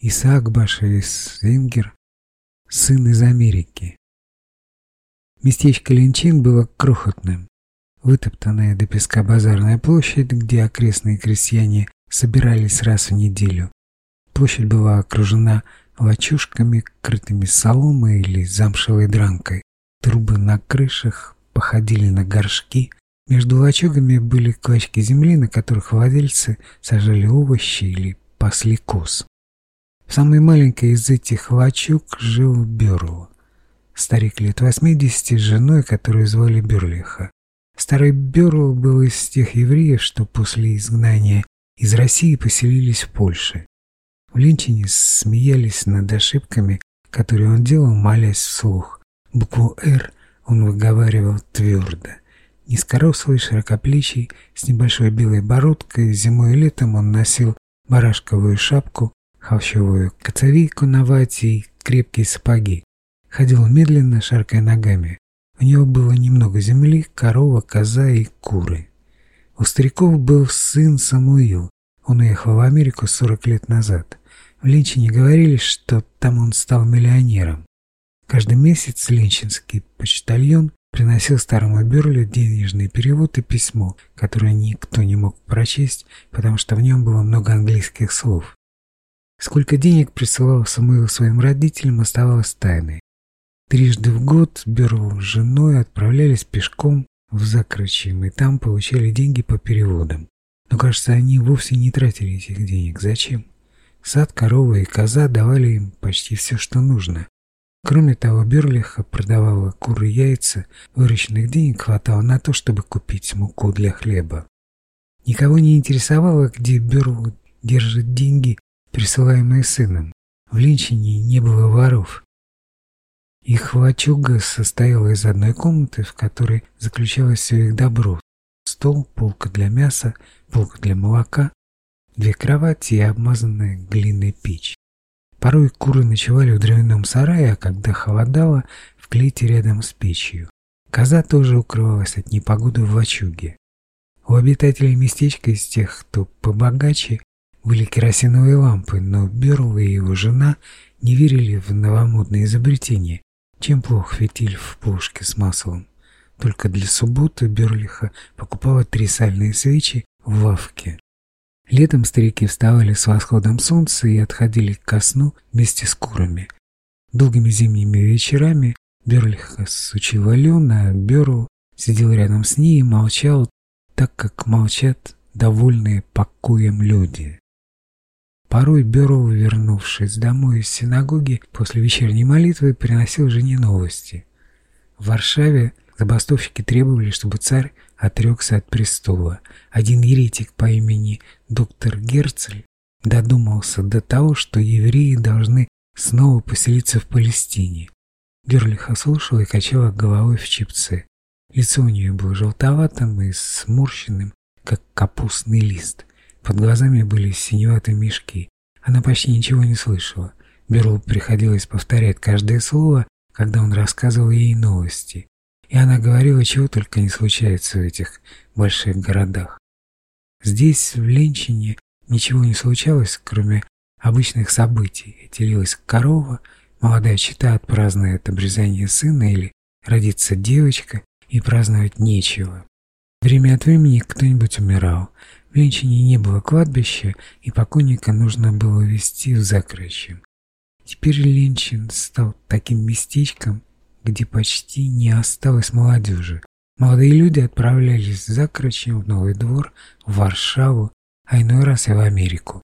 Исаак Башевис Зингер, сын из Америки. Местечко Линчин было крохотным. Вытоптанная до песка базарная площадь, где окрестные крестьяне собирались раз в неделю. Площадь была окружена лачушками, крытыми соломой или замшевой дранкой. Трубы на крышах походили на горшки. Между лачугами были клочки земли, на которых владельцы сажали овощи или пасли коз. В самой маленькой из этих лачуг жил Бюрл. Старик лет 80 с женой, которую звали Бюрлиха. Старый Бюрл был из тех евреев, что после изгнания из России поселились в Польше. В Линчине смеялись над ошибками, которые он делал, молясь вслух. Букву «Р» он выговаривал твердо. Низкорослый, широкоплечий, с небольшой белой бородкой, зимой и летом он носил барашковую шапку, холщовую коцовейку на вате и крепкие сапоги. Ходил медленно, шаркая ногами. У него было немного земли, корова, коза и куры. У стариков был сын Самуил. Он уехал в Америку 40 лет назад. В Линчине говорили, что там он стал миллионером. Каждый месяц линчинский почтальон приносил старому Бюрлю денежный перевод и письмо, которое никто не мог прочесть, потому что в нем было много английских слов. Сколько денег присылал Самуил своим родителям, оставалось тайной. Трижды в год Берл с женой отправлялись пешком в Закрычьем, и там получали деньги по переводам. Но, кажется, они вовсе не тратили этих денег. Зачем? Сад, корова и коза давали им почти все, что нужно. Кроме того, Берлиха продавала куры и яйца, вырученных денег хватало на то, чтобы купить муку для хлеба. Никого не интересовало, где Берл держит деньги присылаемые сыном. В Линчине не было воров. Их лачуга состояла из одной комнаты, в которой заключалось все их добро. Стол, полка для мяса, полка для молока, две кровати и обмазанная глиной печь. Порой куры ночевали в дровяном сарае, а когда холодало, в клете рядом с печью. Коза тоже укрывалась от непогоды в лачуге. У обитателей местечка из тех, кто побогаче, были керосиновые лампы, но Берл и его жена не верили в новомодные изобретения. Чем плох фитиль в пушке с маслом? Только для субботы Берлиха покупала три сальные свечи в лавке. Летом старики вставали с восходом солнца и отходили ко сну вместе с курами. Долгими зимними вечерами Берлиха сучила лен, а Берл сидел рядом с ней и молчал, так как молчат довольные покоем люди. Порой Берл, вернувшись домой из синагоги после вечерней молитвы, приносил жене новости. В Варшаве забастовщики требовали, чтобы царь отрекся от престола. Один еретик по имени доктор Герцель додумался до того, что евреи должны снова поселиться в Палестине. Герлиха слушала и качала головой в чипце. Лицо у нее было желтоватым и сморщенным, как капустный лист. Под глазами были синеватые мешки. Она почти ничего не слышала. Берл приходилось повторять каждое слово, когда он рассказывал ей новости. И она говорила, чего только не случается в этих больших городах. Здесь, в Ленчине, ничего не случалось, кроме обычных событий. Телилась корова, молодая чита отпразднует обрезание сына или родится девочка, и праздновать нечего. Время от времени кто-нибудь умирал, в Ленчине не было кладбища, и покойника нужно было везти в Закрычье. Теперь Ленчин стал таким местечком, где почти не осталось молодежи. Молодые люди отправлялись в Закрычье, в Новый двор, в Варшаву, а иной раз и в Америку.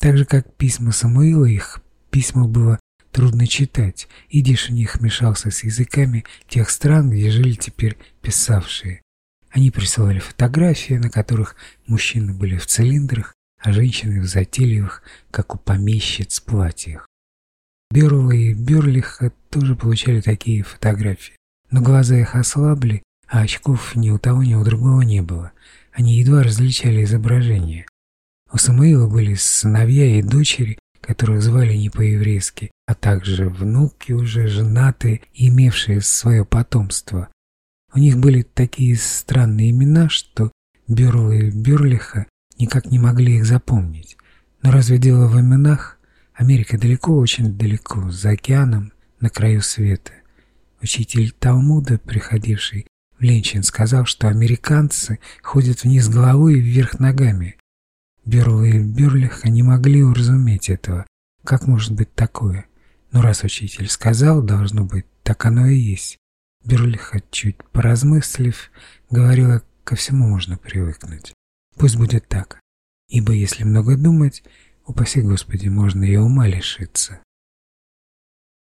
Так же, как письма Самуила, их письма было трудно читать, идиш в них мешался с языками тех стран, где жили теперь писавшие. Они присылали фотографии, на которых мужчины были в цилиндрах, а женщины в затейливых, как у помещиц, платьях. Берла и Берлиха тоже получали такие фотографии, но глаза их ослабли, а очков ни у того, ни у другого не было. Они едва различали изображения. У Самуила были сыновья и дочери, которых звали не по-еврейски, а также внуки уже женатые имевшие свое потомство, у них были такие странные имена, что Бюрл и Бюрлиха никак не могли их запомнить. Но разве дело в именах? Америка далеко, очень далеко, за океаном, на краю света. Учитель Талмуда, приходивший в Ленчин, сказал, что американцы ходят вниз головой и вверх ногами. Берл и Берлиха не могли уразуметь этого. Как может быть такое? Но раз учитель сказал, должно быть, так оно и есть. Берлиха, чуть поразмыслив, говорила, ко всему можно привыкнуть. Пусть будет так. Ибо если много думать, упаси Господи, можно и ума лишиться.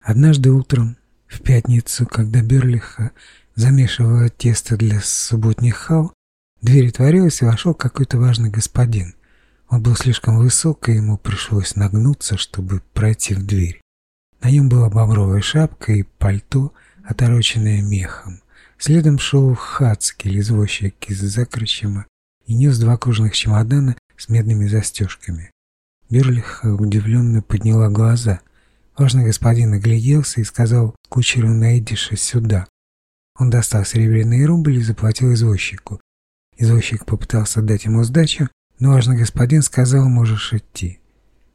Однажды утром, в пятницу, когда Берлиха замешивала тесто для субботних хал, дверь отворилась и вошел какой-то важный господин. Он был слишком высок, и ему пришлось нагнуться, чтобы пройти в дверь. На нем была бобровая шапка и пальто, отороченное мехом. Следом шел Хацкель, извозчик из Закрычема, и нес два кожаных чемодана с медными застежками. Берлиха удивленно подняла глаза. Важный господин огляделся и сказал кучеру Найдиша сюда. Он достал серебряный рубль и заплатил извозчику. Извозчик попытался дать ему сдачу, но важный господин сказал, можешь идти.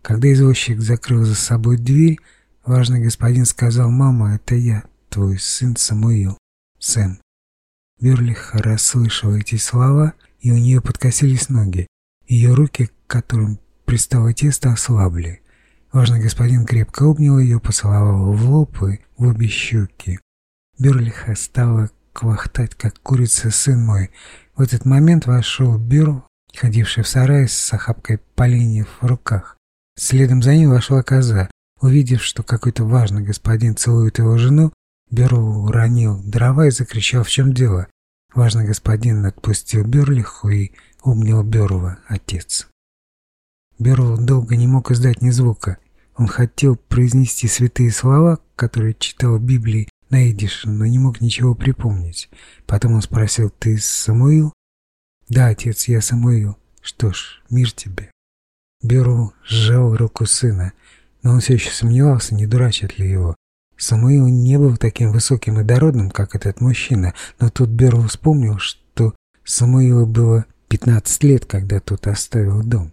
Когда извозчик закрыл за собой дверь, Важный господин сказал, «Мама, это я, твой сын Самуил, Сэм». Берлиха расслышала эти слова, и у нее подкосились ноги. Ее руки, к которым пристало тесто, ослабли. Важный господин крепко обнял ее, поцеловал в лоб и в обе щеки. Берлиха стала квахтать, как курица, сын мой. В этот момент вошел Берл, ходивший в сарай с охапкой поленьев в руках. Следом за ним вошла коза. Увидев, что какой-то важный господин целует его жену, Берл уронил дрова и закричал, в чем дело. Важный господин отпустил Берлиху и обнял Берла, отец. Берл долго не мог издать ни звука. Он хотел произнести святые слова, которые читал в Библии на идише, но не мог ничего припомнить. Потом он спросил, «Ты Самуил?» «Да, отец, я Самуил. Что ж, мир тебе». Берл сжал руку сына – но он все еще сомневался, не дурачит ли его. Самуил не был таким высоким и дородным, как этот мужчина, но тут Берл вспомнил, что Самуилу было 15 лет, когда тот оставил дом.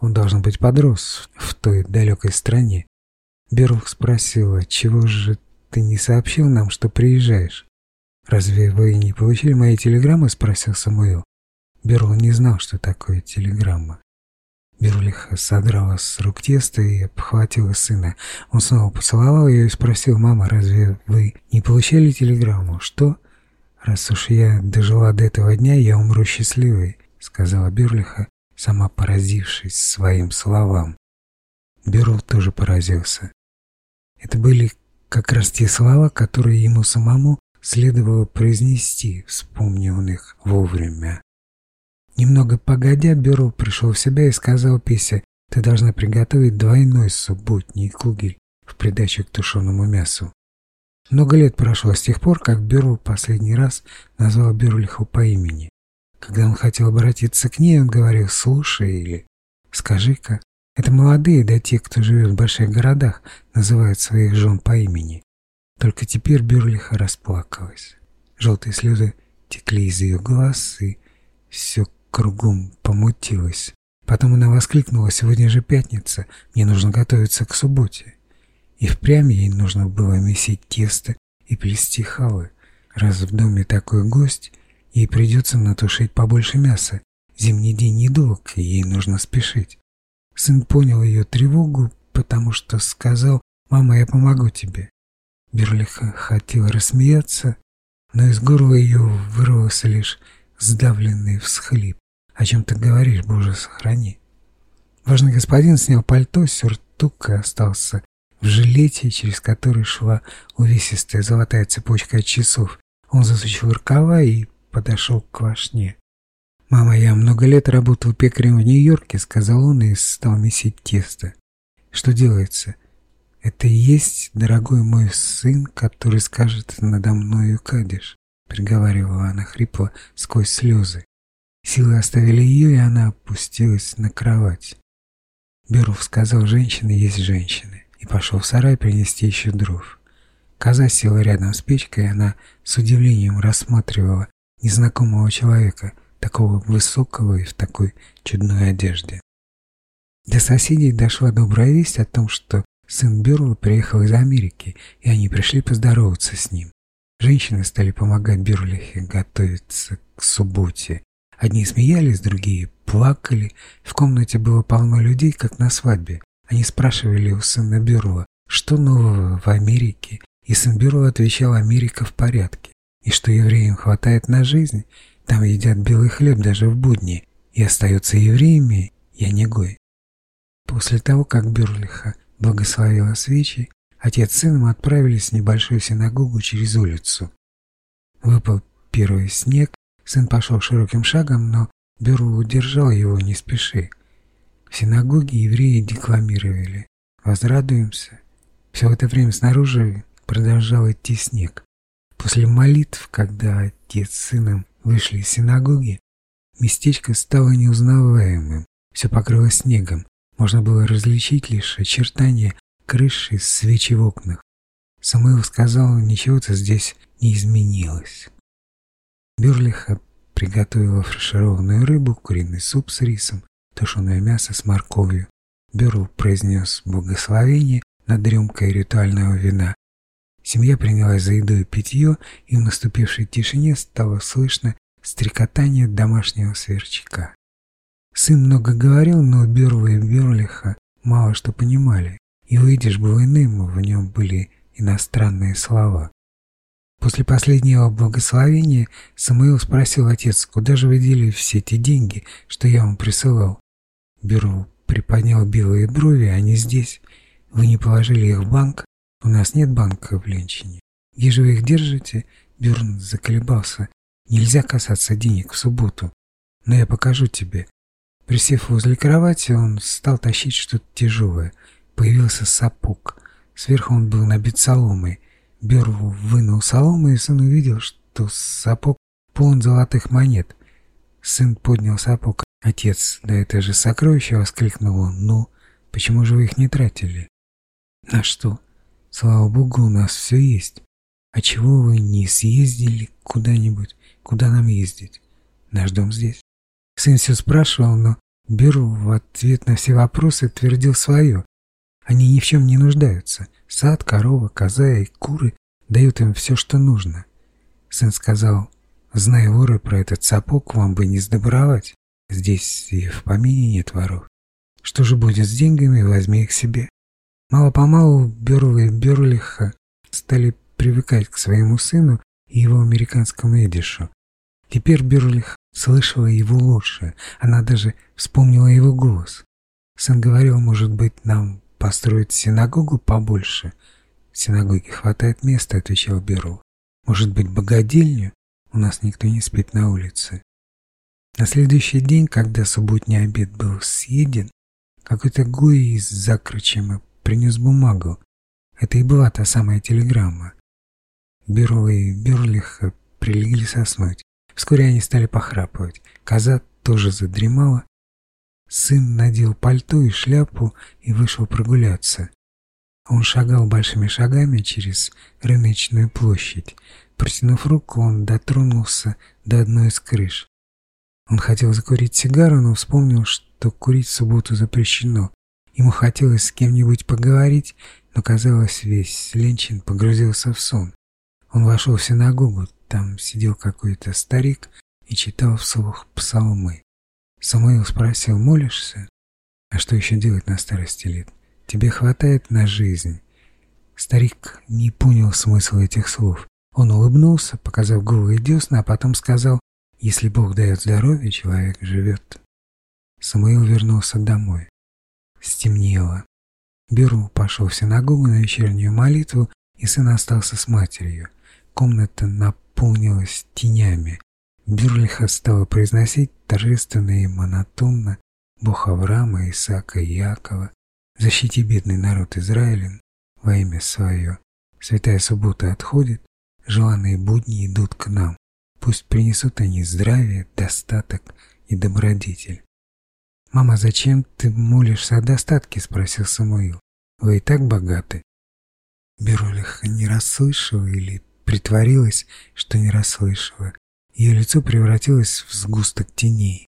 Он должен быть подрос в той далекой стране. Берл спросил, чего же ты не сообщил нам, что приезжаешь? «Разве вы не получили мои телеграммы?» – спросил Самуил. Берл не знал, что такое телеграмма. Берлиха содрала с рук тесто и обхватила сына. Он снова поцеловал ее и спросил, «Мама, разве вы не получили телеграмму? Что?» «Раз уж я дожила до этого дня, я умру счастливой», — сказала Берлиха, сама поразившись своим словам. Берл тоже поразился. Это были как раз те слова, которые ему самому следовало произнести, вспомнил их вовремя. Немного погодя, Берл пришел в себя и сказал Писе, «Ты должна приготовить двойной субботний кугель в придачу к тушеному мясу». Много лет прошло с тех пор, как Берл последний раз назвал Берлиху по имени. Когда он хотел обратиться к ней, он говорил «слушай» или «скажи-ка». Это молодые, да те, кто живет в больших городах, называют своих жен по имени. Только теперь Берлиха расплакалась. Желтые слезы текли из ее глаз, и все кругом помутилось. Потом она воскликнула, сегодня же пятница, мне нужно готовиться к субботе. И впрямь ей нужно было месить тесто и плести халы. Раз в доме такой гость, ей придется натушить побольше мяса. Зимний день недолг, и ей нужно спешить. Сын понял ее тревогу, потому что сказал, «Мама, я помогу тебе». Берлиха хотела рассмеяться, но из горла ее вырвался лишь сдавленный всхлип. О чем ты говоришь, Боже, сохрани. Важный господин снял пальто, сюртук и остался в жилете, через который шла увесистая золотая цепочка от часов. Он засучил рукава и подошел к квашне. «Мама, я много лет работал пекарем в Нью-Йорке», — сказал он и стал месить тесто. «Что делается?» «Это и есть, дорогой мой сын, который скажет надо мною кадиш», — приговаривала она хрипло сквозь слезы. Силы оставили ее, и она опустилась на кровать. Беров сказал, женщины есть женщины, и пошел в сарай принести еще дров. Коза села рядом с печкой, и она с удивлением рассматривала незнакомого человека, такого высокого и в такой чудной одежде. До соседей дошла добрая весть о том, что сын Бюрла приехал из Америки, и они пришли поздороваться с ним. Женщины стали помогать Бюрлихе готовиться к субботе. Одни смеялись, другие плакали. В комнате было полно людей, как на свадьбе. Они спрашивали у сына Бюрла, что нового в Америке, и сын Бюрла отвечал, Америка в порядке, и что евреям хватает на жизнь, там едят белый хлеб даже в будни, и остаются евреями, я не гой. После того, как Бюрлиха благословила свечи, отец с сыном отправились в небольшую синагогу через улицу. Выпал первый снег, сын пошел широким шагом, но Бюрл удержал его, не спеши. В синагоге евреи декламировали «Возрадуемся». Все это время снаружи продолжал идти снег. После молитв, когда отец с сыном вышли из синагоги, местечко стало неузнаваемым, все покрылось снегом, можно было различить лишь очертания крыши, свечи в окнах. Самуил сказал, ничего-то здесь не изменилось. Бюрлиха приготовила фаршированную рыбу, куриный суп с рисом, тушеное мясо с морковью. Бюрл произнес благословение над рюмкой ритуального вина. Семья принялась за еду и питье, и в наступившей тишине стало слышно стрекотание домашнего сверчка. Сын много говорил, но Берла и Берлиха мало что понимали, и выйдешь был иным, в нем были иностранные слова. После последнего благословения Самуил спросил отец, куда же вы дели все те деньги, что я вам присылал? Берл приподнял белые брови, они здесь. Вы не положили их в банк? У нас нет банка в Ленчине. Где же вы их держите? Бюрн заколебался. Нельзя касаться денег в субботу. Но я покажу тебе. Присев возле кровати, он стал тащить что-то тяжелое. Появился сапог. Сверху он был набит соломой. Берву вынул солому, и сын увидел, что сапог полон золотых монет. Сын поднял сапог. Отец, да это же сокровище, воскликнул он. Ну, почему же вы их не тратили? На что? Слава богу, у нас все есть. А чего вы не съездили куда-нибудь? Куда нам ездить? Наш дом здесь. Сын все спрашивал, но Беру в ответ на все вопросы твердил свое. Они ни в чем не нуждаются. Сад, корова, коза и куры дают им все, что нужно. Сын сказал, зная воры про этот сапог, вам бы не сдобровать. Здесь и в помине нет воров. Что же будет с деньгами, возьми их себе. Мало-помалу Берл и Берлиха стали привыкать к своему сыну и его американскому эдишу. Теперь Берлих слышала его лучше, она даже вспомнила его голос. Сын говорил, может быть, нам построить синагогу побольше? В синагоге хватает места, отвечал Берл. Может быть, богадельню? У нас никто не спит на улице. На следующий день, когда субботний обед был съеден, какой-то гой из Закрычема принес бумагу. Это и была та самая телеграмма. Берл и Берлиха прилегли соснуть. Вскоре они стали похрапывать. Коза тоже задремала. Сын надел пальто и шляпу и вышел прогуляться. Он шагал большими шагами через рыночную площадь. Протянув руку, он дотронулся до одной из крыш. Он хотел закурить сигару, но вспомнил, что курить в субботу запрещено. Ему хотелось с кем-нибудь поговорить, но, казалось, весь Ленчин погрузился в сон. Он вошел в синагогу, там сидел какой-то старик и читал вслух псалмы. Самуил спросил, молишься? А что еще делать на старости лет? Тебе хватает на жизнь? Старик не понял смысла этих слов. Он улыбнулся, показав голые десна, а потом сказал, если Бог дает здоровье, человек живет. Самуил вернулся домой. Стемнело. Беру пошел в синагогу на вечернюю молитву, и сын остался с матерью. Комната на наполнилась тенями. Бюрлиха стала произносить торжественно и монотонно Бог Авраама, Исаака и Якова, защити бедный народ Израилен во имя свое. Святая суббота отходит, желанные будни идут к нам. Пусть принесут они здравие, достаток и добродетель. «Мама, зачем ты молишься о достатке?» – спросил Самуил. «Вы и так богаты». Берулиха не расслышала или притворилась, что не расслышала. Ее лицо превратилось в сгусток теней.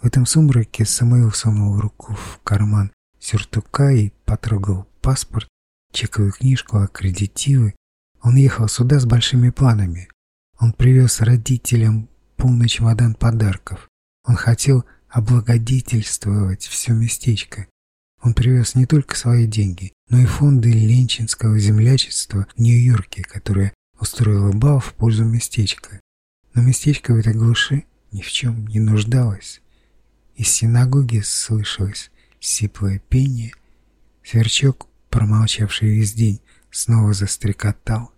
В этом сумраке Самуил сунул руку в карман сюртука и потрогал паспорт, чековую книжку, аккредитивы. Он ехал сюда с большими планами. Он привез родителям полный чемодан подарков. Он хотел облагодетельствовать все местечко. Он привез не только свои деньги, но и фонды ленчинского землячества в Нью-Йорке, которое устроило бал в пользу местечка. Но местечко в этой глуши ни в чем не нуждалось. Из синагоги слышалось сиплое пение, сверчок, промолчавший весь день, снова застрекотал.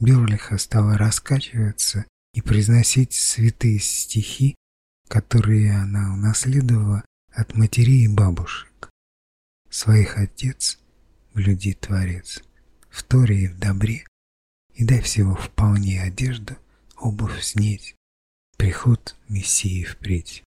Берлиха стала раскачиваться и произносить святые стихи, которые она унаследовала от матерей и бабушек. Своих отец, в люди творец, в торе и в добре, и дай всего вполне одежду, обувь снеть, приход Мессии впредь.